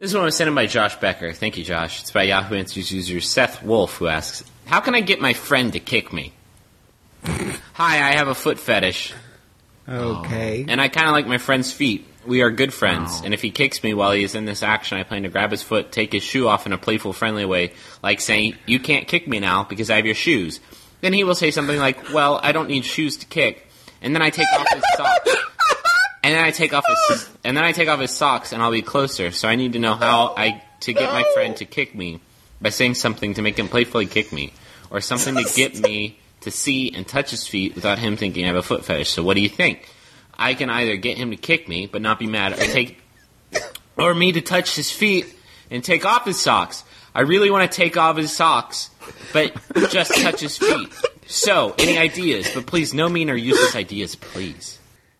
This one was sent in by Josh Becker. Thank you, Josh. It's by Yahoo Answers user Seth Wolf, who asks, "How can I get my friend to kick me?" Hi, I have a foot fetish, Okay. and I kind of like my friend's feet. We are good friends, and if he kicks me while he is in this action, I plan to grab his foot, take his shoe off in a playful, friendly way, like saying, "You can't kick me now because I have your shoes." Then he will say something like, "Well, I don't need shoes to kick," and then I take off his socks. And then I take off his and then I take off his socks and I'll be closer. So I need to know how I to get my friend to kick me by saying something to make him playfully kick me, or something to get me to see and touch his feet without him thinking I have a foot fetish. So what do you think? I can either get him to kick me but not be mad, or take, or me to touch his feet and take off his socks. I really want to take off his socks, but just touch his feet. So, any ideas? But please, no mean or useless ideas, please.